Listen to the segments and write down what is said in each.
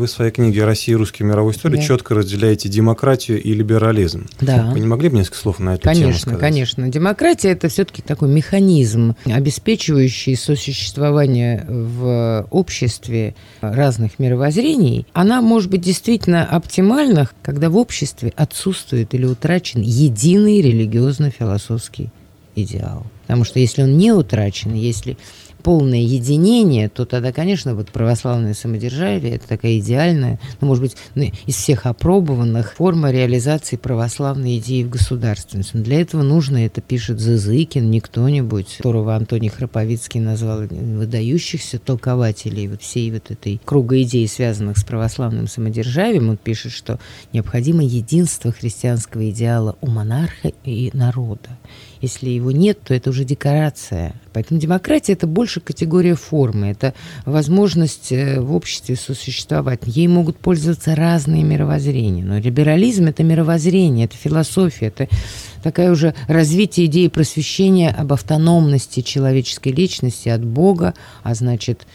вы в своей книге «Россия. Русская мировая история» да. четко разделяете демократию и либерализм. Да. Вы не могли бы несколько слов на эту конечно, тему сказать? Конечно, конечно. Демократия – это все-таки такой механизм, обеспечивающий сосуществование в обществе разных мировоззрений. Она может быть действительно оптимальна, когда в обществе отсутствует или утрачен единый религиозно-философский идеал. Потому что если он не утрачен, если полное единение, то тогда, конечно, вот православное самодержавие – это такая идеальная, ну, может быть, ну, из всех опробованных форма реализации православной идеи в государственности. Но для этого нужно, это пишет Зазыкин, не кто-нибудь, которого Антоний Храповицкий назвал выдающихся толкователей вот всей вот этой круга идей, связанных с православным самодержавием. Он пишет, что необходимо единство христианского идеала у монарха и народа. Если его нет, то это уже декорация. Поэтому демократия – это больше категория формы, это возможность э, в обществе сосуществовать. Ей могут пользоваться разные мировоззрения. Но либерализм – это мировоззрение, это философия, это такая уже развитие идеи просвещения об автономности человеческой личности от Бога, а значит,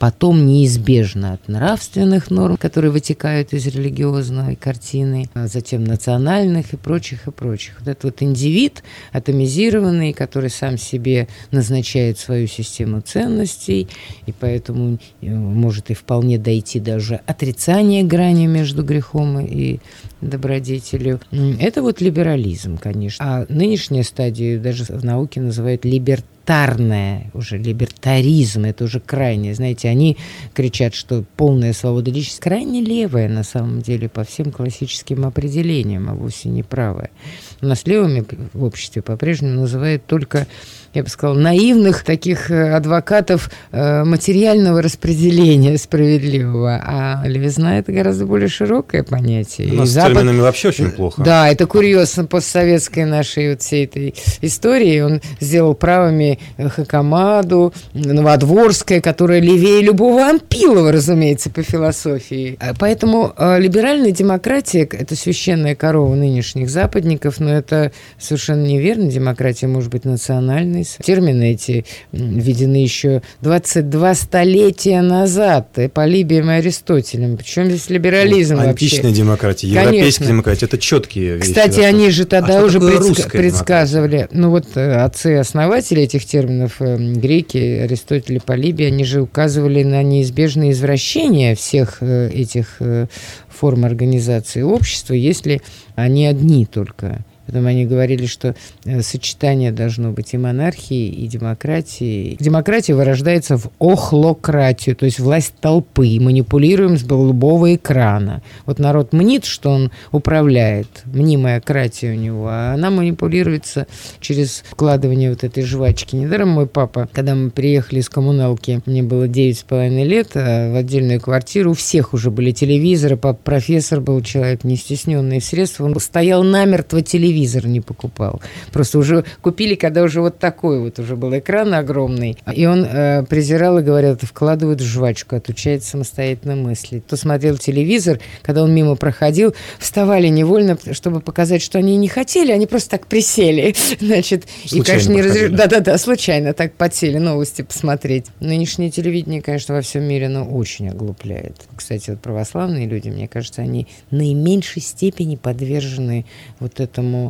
потом неизбежно от нравственных норм, которые вытекают из религиозной картины, а затем национальных и прочих, и прочих. Вот этот вот индивид атомизированный, который сам себе назначает свою систему ценностей, и поэтому э, может и вполне дойти даже отрицание грани между грехом и добродетелю. Это вот либерализм, конечно. А нынешняя стадия даже в науке называют либертаризм либертарное, уже либертаризм, это уже крайне. Знаете, они кричат, что полная свобода личности крайне левая на самом деле по всем классическим определениям, а вовсе не правая. У нас левыми в обществе по-прежнему называют только я бы сказала, наивных таких э, адвокатов э, материального распределения справедливого. А левизна – это гораздо более широкое понятие. У нас Запад... с терминами вообще очень плохо. Да, это курьез постсоветской нашей вот всей этой истории. Он сделал правыми Хакамаду, Новодворская, которая левее любого Ампилова, разумеется, по философии. А поэтому э, либеральная демократия – это священная корова нынешних западников, но это совершенно неверно. Демократия может быть национальной, термины. Эти введены еще 22 столетия назад Полибием и Аристотелем. Причем здесь либерализм ну, вообще? Античная демократия, европейская демократия – это четкие вещи. Кстати, они же тогда а уже предск... предсказывали. Ну вот э, отцы-основатели этих терминов, э, греки, Аристотель и Полибий, они же указывали на неизбежное извращение всех э, этих форм организации общества, если они одни только. Потом они говорили, что э, сочетание должно быть и монархии, и демократии. Демократия вырождается в охлократию, то есть власть толпы. Манипулируем с голубого экрана. Вот народ мнит, что он управляет, мнимая кратия у него, а она манипулируется через вкладывание вот этой жвачки. Недаром мой папа, когда мы приехали из коммуналки, мне было 9,5 лет, а в отдельную квартиру у всех уже были телевизоры, папа профессор был человек не стесненный в средства, он стоял намертво телевизор телевизор не покупал. Просто уже купили, когда уже вот такой вот уже был экран огромный. И он э, презирал и говорил, это вкладывают в жвачку, отучает самостоятельно мыслить. То смотрел телевизор, когда он мимо проходил, вставали невольно, чтобы показать, что они не хотели, они просто так присели. Значит, случайно и, конечно, не разреш... Да-да-да, случайно так подсели новости посмотреть. Нынешнее телевидение, конечно, во всем мире, оно очень оглупляет. Кстати, вот православные люди, мне кажется, они наименьшей степени подвержены вот этому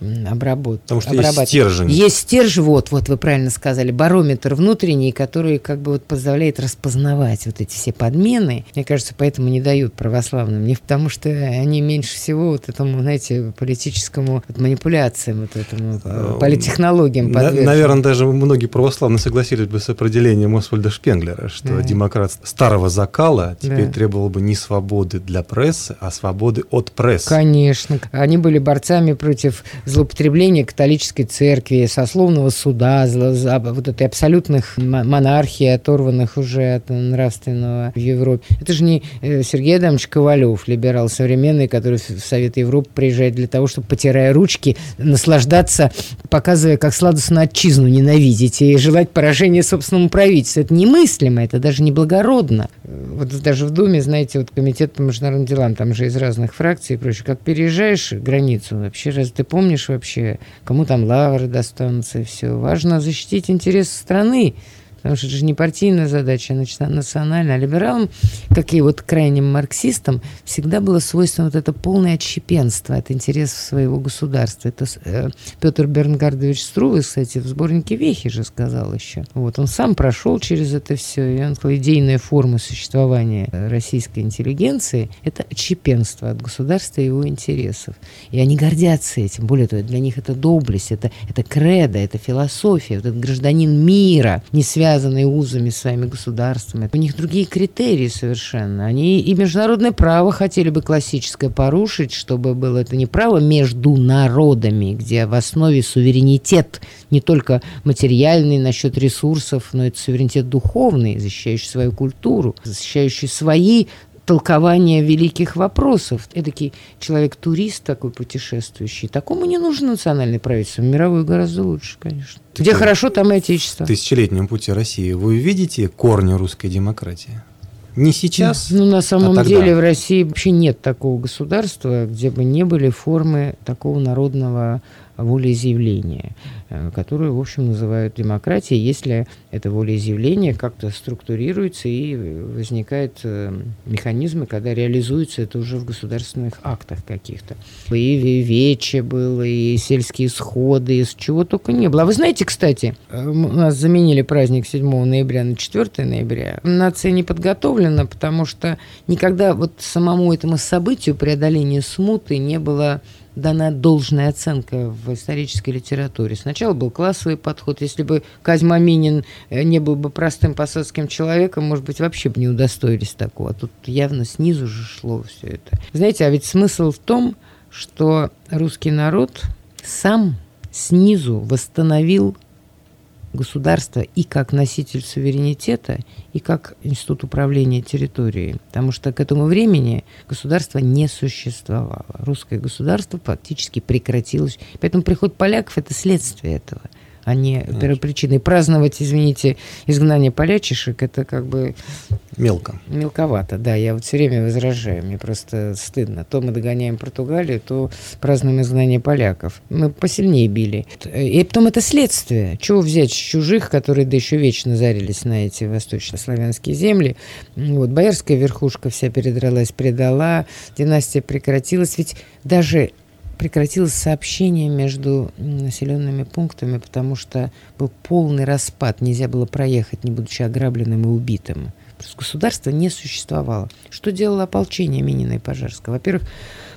обработать. Потому что есть стержень. Есть стержень, вот, вот вы правильно сказали, барометр внутренний, который как бы вот позволяет распознавать вот эти все подмены. Мне кажется, поэтому не дают православным. Не потому что они меньше всего вот этому, знаете, политическому вот, манипуляциям, вот этому э, эм, политтехнологиям подвержены. Наверное, даже многие православные согласились бы с определением Освальда Шпенглера, что да. демократ старого закала теперь да. требовал бы не свободы для прессы, а свободы от прессы. Конечно. Они были борцами против против злоупотребления католической церкви, сословного суда, вот этой абсолютных монархии, оторванных уже от нравственного в Европе. Это же не э, Сергей Адамович Ковалев, либерал современный, который в Совет Европы приезжает для того, чтобы, потирая ручки, наслаждаться, показывая, как сладостно отчизну ненавидеть и желать поражения собственному правительству. Это немыслимо, это даже не благородно. Вот даже в Думе, знаете, вот комитет по международным делам, там же из разных фракций и прочее, как переезжаешь границу, вообще раз ты помнишь вообще, кому там лавры достанутся и все. Важно защитить интересы страны, потому что это же не партийная задача, а национальная. А либералам, как и вот крайним марксистам, всегда было свойственно вот это полное отщепенство от интересов своего государства. Это э, Петр Бернгардович Струвы, кстати, в сборнике Вехи же сказал еще. Вот он сам прошел через это все, и он сказал, идейная форма существования российской интеллигенции – это отщепенство от государства и его интересов. И они гордятся этим. Более того, для них это доблесть, это, это кредо, это философия, вот этот гражданин мира, не связанный узами с своими государствами. У них другие критерии совершенно. Они и международное право хотели бы классическое порушить, чтобы было это не право между народами, где в основе суверенитет не только материальный насчет ресурсов, но это суверенитет духовный, защищающий свою культуру, защищающий свои толкования великих вопросов. Эдакий человек-турист такой путешествующий. Такому не нужно национальное правительство. Мировое гораздо лучше, конечно. Где так, хорошо, там и отечество. В тысячелетнем пути России вы видите корни русской демократии? Не сейчас. Ну, на самом а деле в России вообще нет такого государства, где бы не были формы такого народного волеизъявления, э, которую, в общем, называют демократией, если это волеизъявление как-то структурируется и возникают э, механизмы, когда реализуется это уже в государственных актах каких-то. И вече было, и сельские сходы, из чего только не было. А вы знаете, кстати, э, у нас заменили праздник 7 ноября на 4 ноября. Нация не подготовлена, потому что никогда вот самому этому событию преодоления смуты не было дана должная оценка в исторической литературе. Сначала был классовый подход. Если бы Козьма Минин э, не был бы простым посадским человеком, может быть, вообще бы не удостоились такого. А тут явно снизу же шло все это. Знаете, а ведь смысл в том, что русский народ сам снизу восстановил государства и как носитель суверенитета, и как институт управления территорией. Потому что к этому времени государство не существовало. Русское государство фактически прекратилось. Поэтому приход поляков – это следствие этого – а не первопричиной. Праздновать, извините, изгнание полячишек, это как бы... Мелко. Мелковато, да. Я вот все время возражаю. Мне просто стыдно. То мы догоняем Португалию, то празднуем изгнание поляков. Мы посильнее били. И потом это следствие. Чего взять с чужих, которые да еще вечно зарились на эти восточнославянские земли. Вот, боярская верхушка вся передралась, предала, династия прекратилась. Ведь даже прекратилось сообщение между населенными пунктами, потому что был полный распад, нельзя было проехать, не будучи ограбленным и убитым. Просто государство не существовало. Что делало ополчение Минина и Пожарского? Во-первых,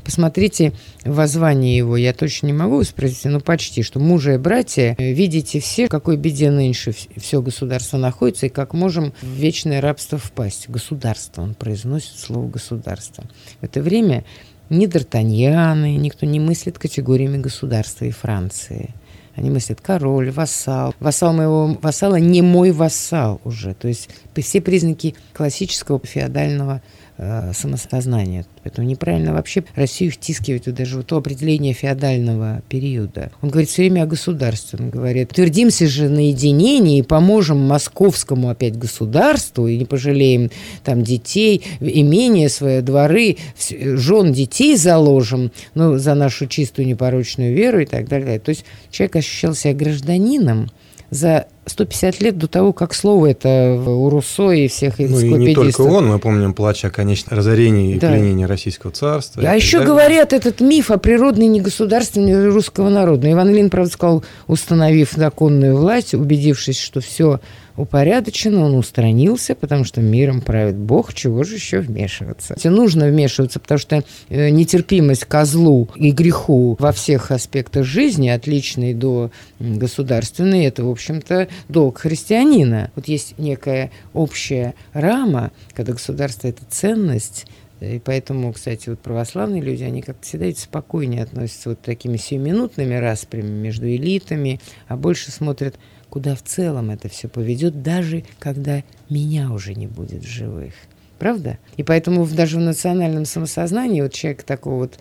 посмотрите воззвание его, я точно не могу воспроизвести, но почти, что мужа и братья, видите все, в какой беде нынче все государство находится, и как можем в вечное рабство впасть. Государство, он произносит слово государство. В это время ни Д'Артаньяны, никто не мыслит категориями государства и Франции. Они мыслят король, вассал. Вассал моего вассала не мой вассал уже. То есть все признаки классического феодального э, самосознания. Поэтому неправильно вообще Россию втискивать вот даже в то определение феодального периода. Он говорит все время о государстве. Он говорит, твердимся же на единении и поможем московскому опять государству и не пожалеем там детей, имения свои, дворы, жен детей заложим, ну, за нашу чистую непорочную веру и так далее. То есть человек ощущал себя гражданином, за 150 лет до того, как слово это у Руссо и всех энциклопедистов. Ну и не только он, мы помним плач о конечном разорении и да. пленении российского царства. А еще далее. говорят этот миф о природной негосударственности русского народа. Иван Ильин, правда, сказал, установив законную власть, убедившись, что все упорядоченно, он устранился, потому что миром правит Бог, чего же еще вмешиваться. Нужно вмешиваться, потому что э, нетерпимость козлу и греху во всех аспектах жизни, отличной до государственной, это, в общем-то, долг христианина. Вот есть некая общая рама, когда государство – это ценность, и поэтому, кстати, вот православные люди, они как-то всегда спокойнее относятся вот такими сиюминутными распрями между элитами, а больше смотрят куда в целом это все поведет, даже когда меня уже не будет в живых. Правда? И поэтому даже в национальном самосознании вот человек такого вот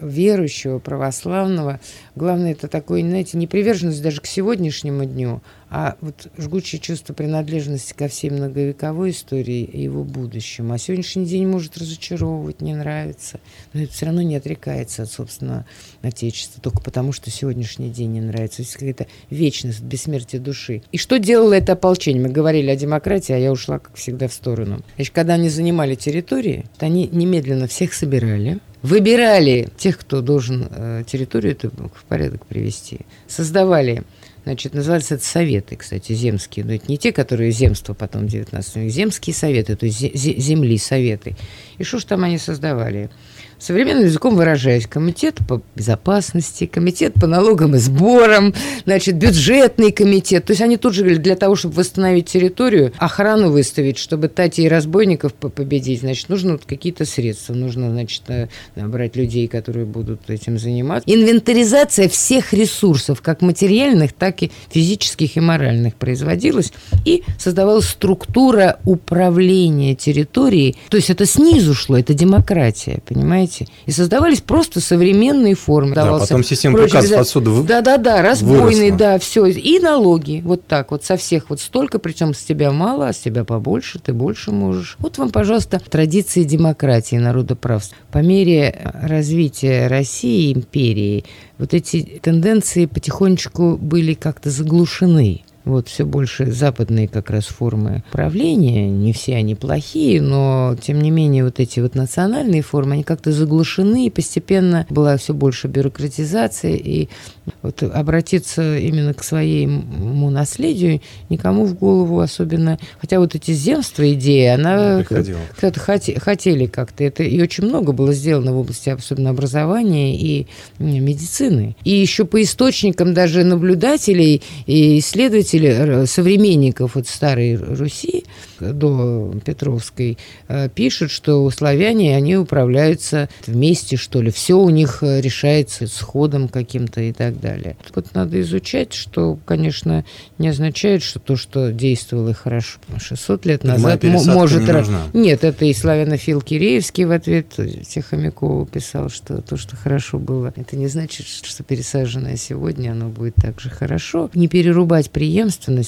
верующего, православного, главное это такой, знаете, не приверженность даже к сегодняшнему дню, а вот жгучее чувство принадлежности ко всей многовековой истории и его будущему. А сегодняшний день может разочаровывать, не нравится, но это все равно не отрекается от собственного отечества, только потому, что сегодняшний день не нравится. То есть какая-то вечность, бессмертие души. И что делало это ополчение? Мы говорили о демократии, а я ушла, как всегда, в сторону. Значит, когда они занимали территории, то они немедленно всех собирали, выбирали тех, кто должен э, территорию эту в порядок привести, создавали Значит, назывались это советы, кстати, земские. Но это не те, которые земство потом в 19 веке. Земские советы, то есть земли советы. И что ж там они создавали? Современным языком выражаясь, комитет по безопасности, комитет по налогам и сборам, значит, бюджетный комитет. То есть они тут же говорили, для того, чтобы восстановить территорию, охрану выставить, чтобы тати и разбойников победить, значит, нужно вот какие-то средства, нужно, значит, э, набрать людей, которые будут этим заниматься. Инвентаризация всех ресурсов, как материальных, так и физических и моральных производилась, и создавалась структура управления территорией. То есть это снизу шло, это демократия, понимаете? Понимаете? И создавались просто современные формы. Да, потом система приказов отсюда вы... Да-да-да, разбойный, да, все. И налоги, вот так вот, со всех вот столько, причем с тебя мало, а с тебя побольше, ты больше можешь. Вот вам, пожалуйста, традиции демократии, народоправства. По мере развития России, империи, вот эти тенденции потихонечку были как-то заглушены вот все больше западные как раз формы правления, не все они плохие, но тем не менее вот эти вот национальные формы, они как-то заглушены, и постепенно была все больше бюрократизация, и вот обратиться именно к своему наследию никому в голову особенно, хотя вот эти земства идея, она кто-то хотели как-то. Это, и очень много было сделано в области особенно образования и медицины. И еще по источникам даже наблюдателей и исследователей исследователи современников вот старой Руси до Петровской э, пишут, что славяне, они управляются вместе, что ли. Все у них э, решается с ходом каким-то и так далее. Вот надо изучать, что, конечно, не означает, что то, что действовало хорошо 600 лет назад, может... Не Нет, это и славянофил Киреевский в ответ Тихомякову писал, что то, что хорошо было, это не значит, что пересаженное сегодня, оно будет так же хорошо. Не перерубать преемственность,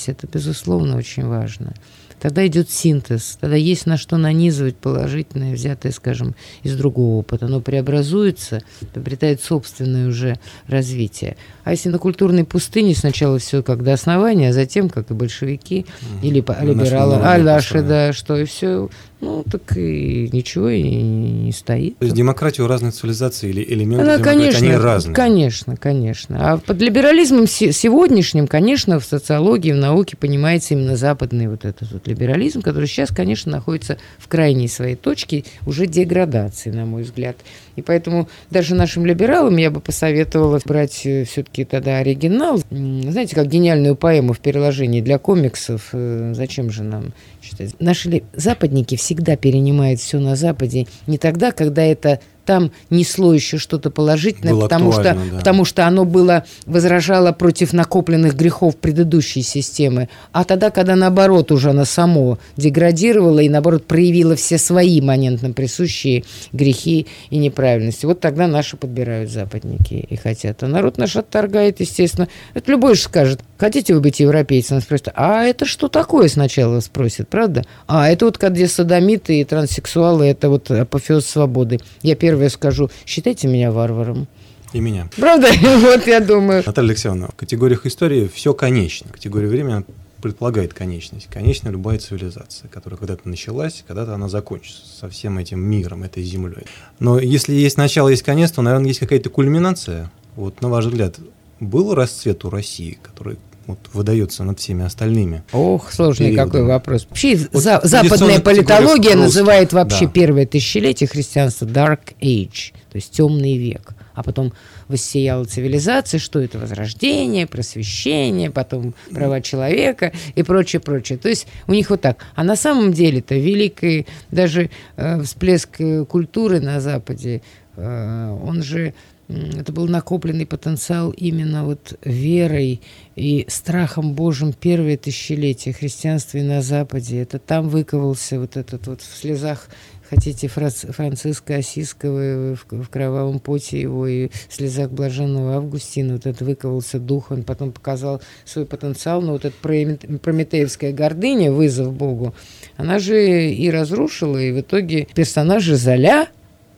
это, безусловно, очень важно тогда идет синтез, тогда есть на что нанизывать положительное, взятое, скажем, из другого опыта. Оно преобразуется, обретает собственное уже развитие. А если на культурной пустыне сначала все как до основания, а затем, как и большевики угу. или ну, либералы, а наши, да, что и все ну, так и ничего и не стоит. То есть демократию разных цивилизаций или элементы Она, конечно, они разные? Конечно, конечно. А под либерализмом сегодняшним, конечно, в социологии, в науке понимается именно западный вот этот вот либерализм, который сейчас, конечно, находится в крайней своей точке уже деградации, на мой взгляд. И поэтому даже нашим либералам я бы посоветовала брать э, все-таки тогда оригинал. Знаете, как гениальную поэму в переложении для комиксов. Э, зачем же нам читать? Наши западники всегда перенимают все на Западе. Не тогда, когда это там несло еще что-то положительное, было потому что, да. потому что оно было, возражало против накопленных грехов предыдущей системы. А тогда, когда наоборот уже оно само деградировало и наоборот проявило все свои моментно присущие грехи и неправильности, вот тогда наши подбирают западники и хотят. А народ наш отторгает, естественно. Это любой же скажет, хотите вы быть европейцем? Он спросит, а это что такое сначала спросит, правда? А это вот где садомиты и транссексуалы, это вот апофеоз свободы. Я первое скажу, считайте меня варваром. И меня. Правда? вот я думаю. Наталья Алексеевна, в категориях истории все конечно. Категория времени предполагает конечность. Конечна любая цивилизация, которая когда-то началась, когда-то она закончится со всем этим миром, этой землей. Но если есть начало, есть конец, то, наверное, есть какая-то кульминация. Вот, на ваш взгляд, был расцвет у России, который вот, выдается над всеми остальными. Ох, сложный периодами. какой вопрос. Вообще, вот за, западная политология называет вообще да. первое тысячелетие христианства Dark Age, то есть темный век. А потом воссияла цивилизация, что это возрождение, просвещение, потом права человека и прочее, прочее. То есть у них вот так. А на самом деле это великий даже э, всплеск э, культуры на Западе, э, он же это был накопленный потенциал именно вот верой и страхом Божьим первое тысячелетие христианства и на Западе. Это там выковался вот этот вот в слезах хотите Франциска Осиского в, в «Кровавом поте» его и в «Слезах блаженного Августина», вот это выковался дух, он потом показал свой потенциал, но вот эта прометеевская гордыня, вызов Богу, она же и разрушила, и в итоге персонажи Золя,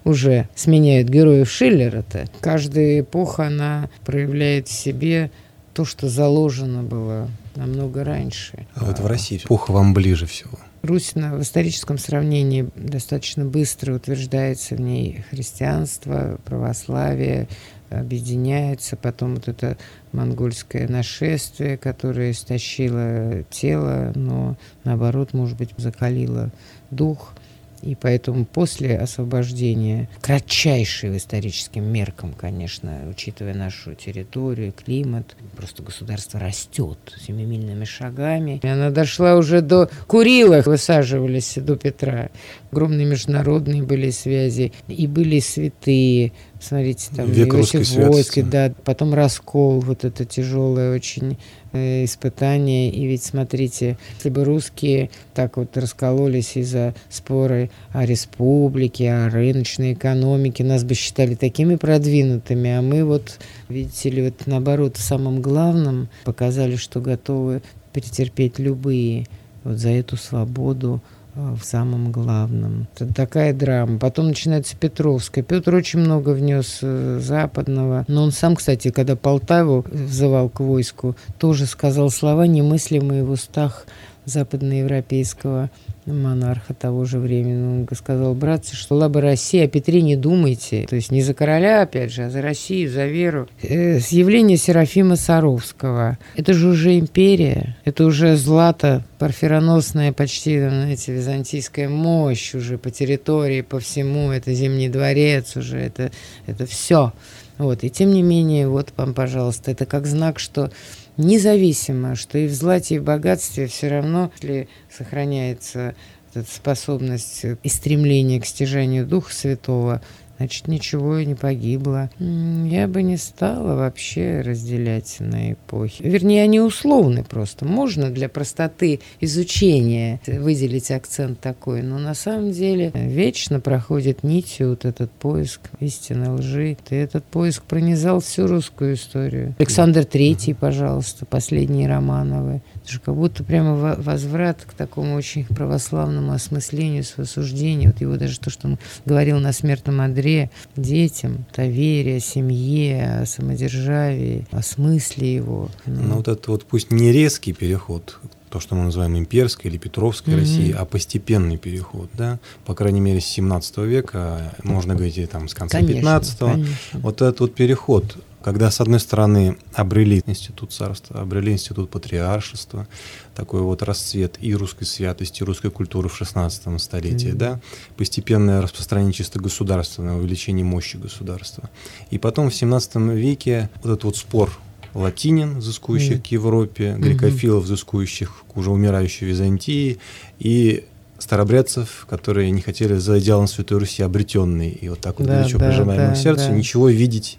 уже сменяют героев Шиллера-то. Каждая эпоха, она проявляет в себе то, что заложено было намного раньше. А вот в России эпоха вам ближе всего? Русь в историческом сравнении достаточно быстро утверждается в ней христианство, православие, объединяется, потом вот это монгольское нашествие, которое истощило тело, но наоборот, может быть, закалило дух. И поэтому после освобождения, кратчайший в историческим меркам, конечно, учитывая нашу территорию, климат, просто государство растет семимильными шагами. И она дошла уже до Курилах, высаживались до Петра. Огромные международные были связи, и были святые, Смотрите, там Век Иосиф Войски, да, потом раскол, вот это тяжелое очень э, испытание. И ведь смотрите, если бы русские так вот раскололись из-за споры о республике, о рыночной экономике, нас бы считали такими продвинутыми, а мы вот, видите ли, вот наоборот, в самом главном показали, что готовы претерпеть любые вот за эту свободу, в самом главном. Это такая драма. Потом начинается Петровская. Петр очень много внес э, западного. Но он сам, кстати, когда Полтаву взывал к войску, тоже сказал слова, немыслимые в устах западноевропейского монарха того же времени. Он сказал, братцы, что лаба Россия, о Петре не думайте. То есть не за короля, опять же, а за Россию, за веру. Э, явления Серафима Саровского. Это же уже империя. Это уже злато, парфироносная почти, знаете, византийская мощь уже по территории, по всему. Это Зимний дворец уже, это, это все. Вот. И тем не менее, вот вам, пожалуйста, это как знак, что независимо, что и в злате, и в богатстве все равно, если сохраняется эта способность и стремление к стяжанию Духа Святого, значит, ничего и не погибло. Я бы не стала вообще разделять на эпохи. Вернее, они условны просто. Можно для простоты изучения выделить акцент такой, но на самом деле вечно проходит нитью вот этот поиск истины, лжи. И этот поиск пронизал всю русскую историю. Александр Третий, пожалуйста, последние Романовы. Это же как будто прямо возврат к такому очень православному осмыслению своего суждения. Вот его даже то, что он говорил на смертном Андре, игре детям, о семье, самодержавии, о смысле его. Ну, ну вот это вот пусть не резкий переход то, что мы называем имперской или Петровской mm-hmm. Россией, а постепенный переход, да, по крайней мере, с 17 века, можно говорить, и там, с конца конечно, 15 конечно. вот этот вот переход когда, с одной стороны, обрели институт царства, обрели институт патриаршества, такой вот расцвет и русской святости, и русской культуры в 16 столетии, mm-hmm. да, постепенное распространение чисто государственного, увеличение мощи государства. И потом в 17 веке вот этот вот спор латинин, взыскующих mm-hmm. к Европе, грекофилов, взыскующих к уже умирающей Византии, и старобрядцев, которые не хотели за идеалом Святой Руси обретенной и вот так вот да, горячо да, прижимаемым да, сердцу, да. ничего видеть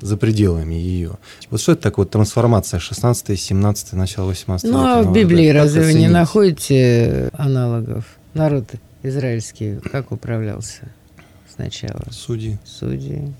за пределами ее. Вот что это такое трансформация 16 17 начало 18 Ну, а в Библии разве вы не находите аналогов? Народ израильский как управлялся сначала? Судьи. Судьи.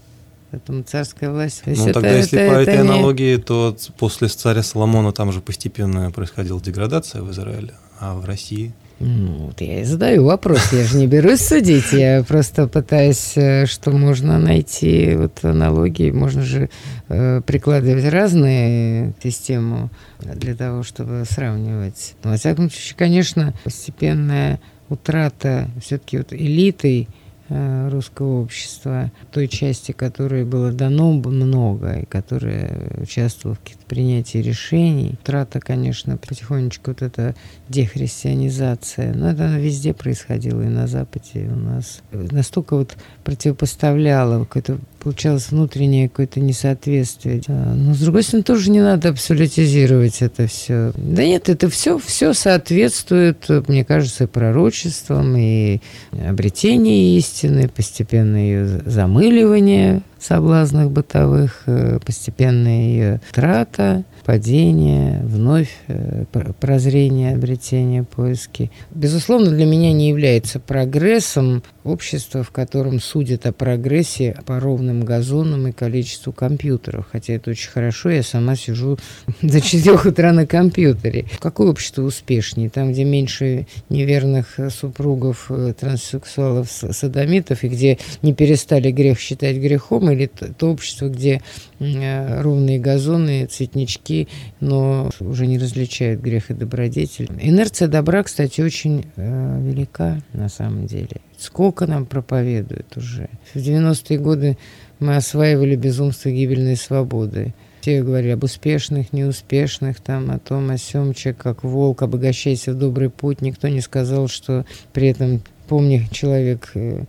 Поэтому царская власть. Ну, это, тогда, если это, по это этой не... аналогии, то после царя Соломона там же постепенно происходила деградация в Израиле, а в России – ну, вот я и задаю вопрос, я же не берусь судить, я просто пытаюсь, э, что можно найти. Вот аналогии, можно же э, прикладывать разные системы для того, чтобы сравнивать. Но, во всяком случае, конечно, постепенная утрата все-таки вот элитой русского общества, той части, которой было дано много, и которая участвовала в каких-то принятии решений. Трата, конечно, потихонечку вот эта дехристианизация, но это везде происходило, и на Западе, и у нас. Настолько вот противопоставляло какое-то получалось внутреннее какое-то несоответствие. Но, с другой стороны, тоже не надо абсолютизировать это все. Да нет, это все, все соответствует, мне кажется, и пророчествам, и обретению истины, постепенно ее замыливание соблазнах бытовых, э, постепенная ее трата, падение, вновь э, прозрение, обретение, поиски. Безусловно, для меня не является прогрессом общество, в котором судят о прогрессе по ровным газонам и количеству компьютеров. Хотя это очень хорошо, я сама сижу до 4 утра на компьютере. Какое общество успешнее? Там, где меньше неверных супругов, э, транссексуалов, садомитов, и где не перестали грех считать грехом, или то общество, где э, ровные газоны, цветнички, но уже не различают грех и добродетель. Инерция добра, кстати, очень э, велика на самом деле. Сколько нам проповедуют уже. В 90-е годы мы осваивали безумство гибельной свободы. Все говорили об успешных, неуспешных, там, о том, о сем, человек как волк, обогащайся в добрый путь. Никто не сказал, что при этом, помни, человек э,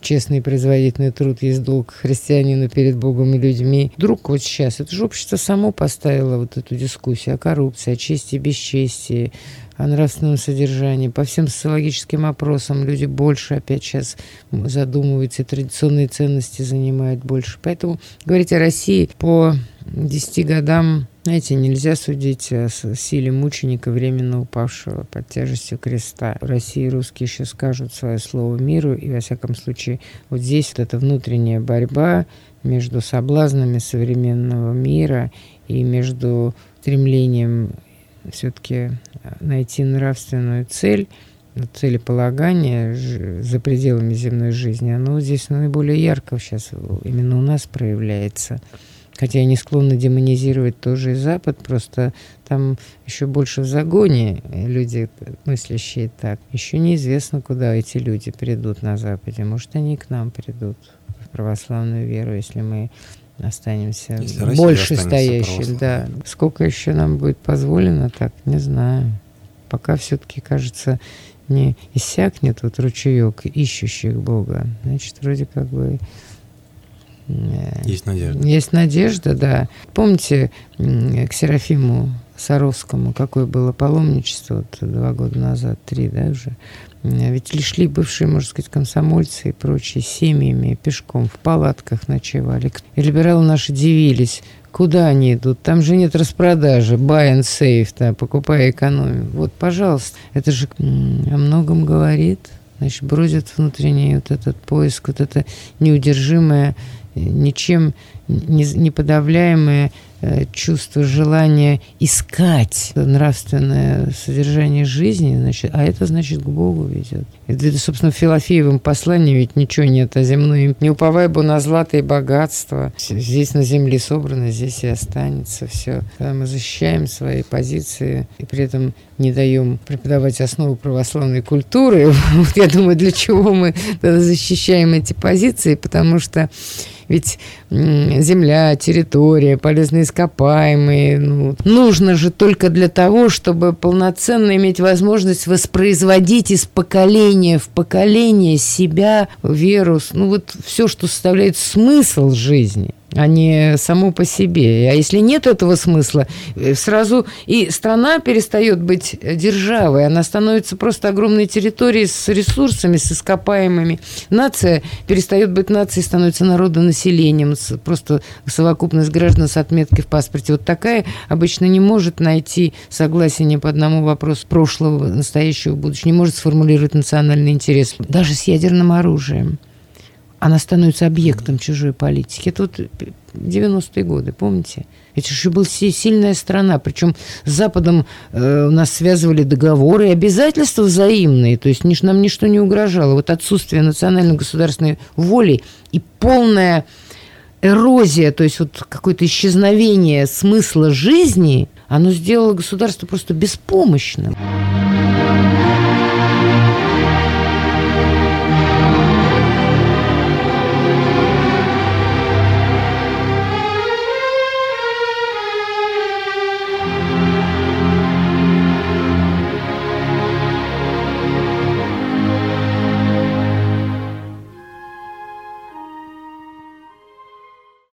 честный производительный труд есть долг христианина перед Богом и людьми. Вдруг вот сейчас, это же общество само поставило вот эту дискуссию о коррупции, о чести и бесчестии, о нравственном содержании. По всем социологическим опросам люди больше опять сейчас задумываются, и традиционные ценности занимают больше. Поэтому говорить о России по 10 годам, знаете, нельзя судить о силе мученика, временно упавшего под тяжестью креста. В России русские еще скажут свое слово миру, и, во всяком случае, вот здесь вот эта внутренняя борьба между соблазнами современного мира и между стремлением все-таки найти нравственную цель, целеполагание за пределами земной жизни, оно здесь наиболее ярко сейчас именно у нас проявляется. Хотя я не склонна демонизировать тоже и Запад, просто там еще больше в загоне люди, мыслящие так. Еще неизвестно, куда эти люди придут на Западе. Может, они к нам придут в православную веру, если мы останемся если больше стоящим. Да. Сколько еще нам будет позволено, так не знаю. Пока все-таки, кажется, не иссякнет вот ручеек ищущих Бога. Значит, вроде как бы есть надежда. Есть надежда, да. Помните к Серафиму Саровскому, какое было паломничество вот, два года назад, три, да, уже? Ведь ли шли бывшие, можно сказать, комсомольцы и прочие семьями пешком в палатках ночевали. И либералы наши дивились, куда они идут? Там же нет распродажи, buy and save, да, покупай экономию. Вот, пожалуйста, это же о многом говорит. Значит, бродит внутренний вот этот поиск, вот это неудержимое, ничем неподавляемое Э, чувство желания искать нравственное содержание жизни, значит, а это значит к Богу ведет. Это, собственно, в Филофеевом послании ведь ничего нет о земной. Не уповай бы на злато и богатство. Здесь на земле собрано, здесь и останется все. Когда мы защищаем свои позиции и при этом не даем преподавать основу православной культуры, вот я думаю, для чего мы защищаем эти позиции, потому что ведь земля, территория, полезные ископаемые, ну, нужно же только для того, чтобы полноценно иметь возможность воспроизводить из поколения в поколение себя, веру, ну вот все, что составляет смысл жизни а не само по себе. А если нет этого смысла, э, сразу и страна перестает быть державой, она становится просто огромной территорией с ресурсами, с ископаемыми. Нация перестает быть нацией, становится народонаселением, просто совокупность граждан с отметкой в паспорте. Вот такая обычно не может найти согласие ни по одному вопросу прошлого, настоящего, будущего, не может сформулировать национальный интерес, даже с ядерным оружием она становится объектом чужой политики. Это вот 90-е годы, помните? Это же была сильная страна, причем с Западом э, у нас связывали договоры и обязательства взаимные, то есть нам ничто не угрожало. Вот отсутствие национально-государственной воли и полная эрозия, то есть вот какое-то исчезновение смысла жизни, оно сделало государство просто беспомощным.